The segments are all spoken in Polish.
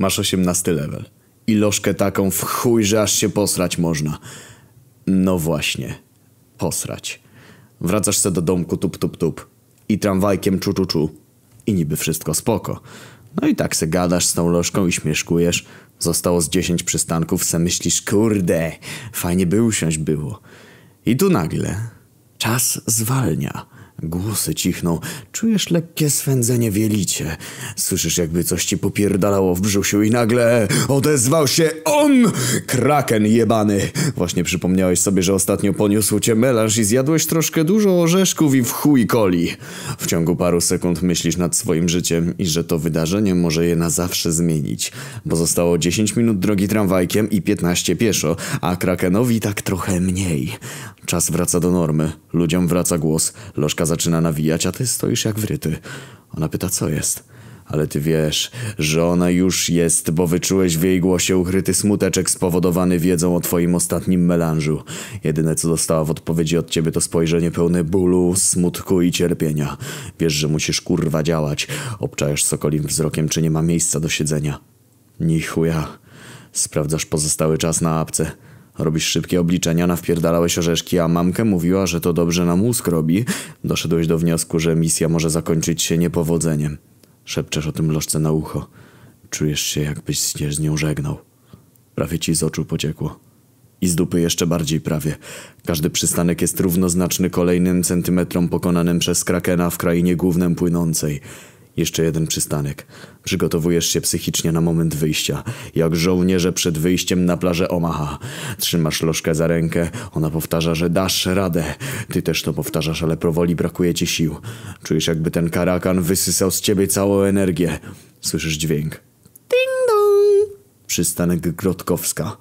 Masz 18 level. I lożkę taką w chuj, że aż się posrać można. No właśnie. Posrać. Wracasz se do domku tup tup tup. I tramwajkiem czu czu czu. I niby wszystko spoko. No i tak se gadasz z tą lożką i śmieszkujesz. Zostało z 10 przystanków, se myślisz, kurde, fajnie by usiąść było. I tu nagle czas zwalnia. Głosy cichną, czujesz lekkie swędzenie w jelicie. Słyszysz jakby coś ci popierdalało w brzusiu i nagle odezwał się on! Kraken jebany! Właśnie przypomniałeś sobie, że ostatnio poniósł cię melanż i zjadłeś troszkę dużo orzeszków i w chuj coli. W ciągu paru sekund myślisz nad swoim życiem i że to wydarzenie może je na zawsze zmienić. Bo zostało 10 minut drogi tramwajkiem i 15 pieszo, a Krakenowi tak trochę mniej. Czas wraca do normy, ludziom wraca głos, lożka zaczyna nawijać, a ty stoisz jak wryty. Ona pyta, co jest. Ale ty wiesz, że ona już jest, bo wyczułeś w jej głosie ukryty smuteczek spowodowany wiedzą o twoim ostatnim melanżu. Jedyne co dostała w odpowiedzi od ciebie to spojrzenie pełne bólu, smutku i cierpienia. Wiesz, że musisz kurwa działać. Obczajasz sokolim wzrokiem, czy nie ma miejsca do siedzenia. Ni chuja. Sprawdzasz pozostały czas na apce. Robisz szybkie obliczenia, nawpierdalałeś orzeszki, a mamkę mówiła, że to dobrze na mózg robi. Doszedłeś do wniosku, że misja może zakończyć się niepowodzeniem. Szepczesz o tym lożce na ucho. Czujesz się, jakbyś się z nią żegnał. Prawie ci z oczu pociekło. I z dupy jeszcze bardziej prawie. Każdy przystanek jest równoznaczny kolejnym centymetrom pokonanym przez Krakena w krainie głównym płynącej. Jeszcze jeden przystanek. Przygotowujesz się psychicznie na moment wyjścia. Jak żołnierze przed wyjściem na plażę Omaha. Trzymasz lożkę za rękę. Ona powtarza, że dasz radę. Ty też to powtarzasz, ale powoli brakuje ci sił. Czujesz jakby ten karakan wysysał z ciebie całą energię. Słyszysz dźwięk. Ding dong! Przystanek Grotkowska.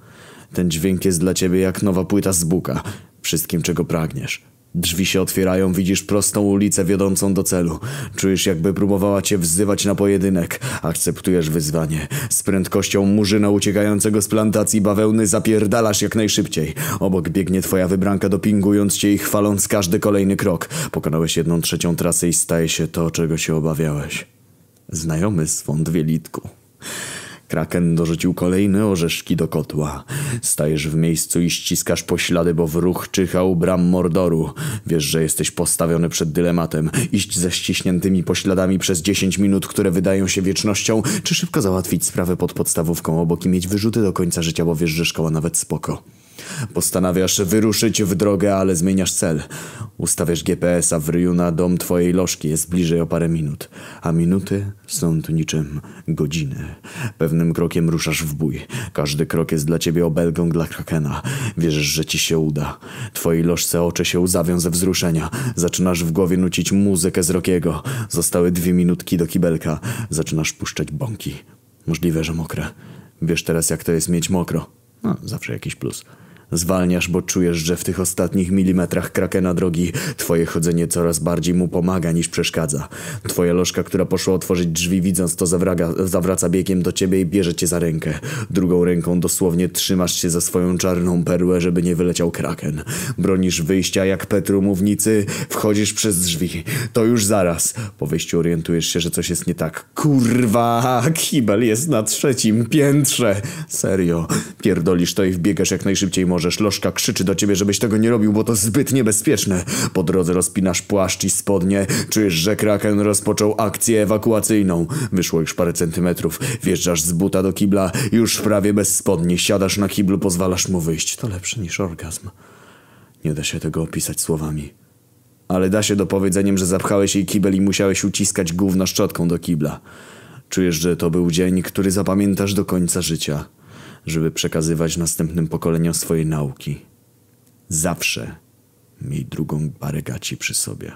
Ten dźwięk jest dla ciebie jak nowa płyta z buka. Wszystkim, czego pragniesz. Drzwi się otwierają, widzisz prostą ulicę wiodącą do celu. Czujesz jakby próbowała cię wzywać na pojedynek. Akceptujesz wyzwanie. Z prędkością murzyna uciekającego z plantacji bawełny zapierdalasz jak najszybciej. Obok biegnie twoja wybranka dopingując cię i chwaląc każdy kolejny krok. Pokonałeś jedną trzecią trasy i staje się to, czego się obawiałeś. Znajomy swąd wielitku. Kraken dorzucił kolejne orzeszki do kotła. Stajesz w miejscu i ściskasz poślady, bo w ruch czyhał bram Mordoru. Wiesz, że jesteś postawiony przed dylematem. Iść ze ściśniętymi pośladami przez 10 minut, które wydają się wiecznością, czy szybko załatwić sprawę pod podstawówką obok i mieć wyrzuty do końca życia, bo wiesz, że szkoła nawet spoko. Postanawiasz wyruszyć w drogę, ale zmieniasz cel. Ustawiasz GPS-a w ryju na dom twojej lożki. Jest bliżej o parę minut. A minuty są tu niczym godziny. Pewnym krokiem ruszasz w bój. Każdy krok jest dla ciebie obelgą dla Krakena. Wierzysz, że ci się uda. Twojej lożce oczy się łzawią ze wzruszenia. Zaczynasz w głowie nucić muzykę z Rokiego. Zostały dwie minutki do kibelka. Zaczynasz puszczać bąki. Możliwe, że mokre. Wiesz teraz, jak to jest mieć mokro. No, zawsze jakiś plus. Zwalniasz, bo czujesz, że w tych ostatnich milimetrach krakena drogi twoje chodzenie coraz bardziej mu pomaga niż przeszkadza. Twoja lożka, która poszła otworzyć drzwi, widząc to, zawraga, zawraca biegiem do ciebie i bierze cię za rękę. Drugą ręką dosłownie trzymasz się za swoją czarną perłę, żeby nie wyleciał kraken. Bronisz wyjścia jak Petru mównicy, wchodzisz przez drzwi. To już zaraz. Po wyjściu orientujesz się, że coś jest nie tak. Kurwa, kibel jest na trzecim piętrze. Serio. Pierdolisz to i wbiegasz jak najszybciej możesz. Lożka krzyczy do ciebie, żebyś tego nie robił, bo to zbyt niebezpieczne. Po drodze rozpinasz płaszcz i spodnie. Czujesz, że Kraken rozpoczął akcję ewakuacyjną. Wyszło już parę centymetrów. Wjeżdżasz z buta do kibla, już prawie bez spodni. Siadasz na kiblu, pozwalasz mu wyjść. To lepsze niż orgazm. Nie da się tego opisać słowami. Ale da się dopowiedzeniem, że zapchałeś jej kibel i musiałeś uciskać gówno szczotką do kibla. Czujesz, że to był dzień, który zapamiętasz do końca życia żeby przekazywać następnym pokoleniom swoje nauki. Zawsze miej drugą parę gaci przy sobie.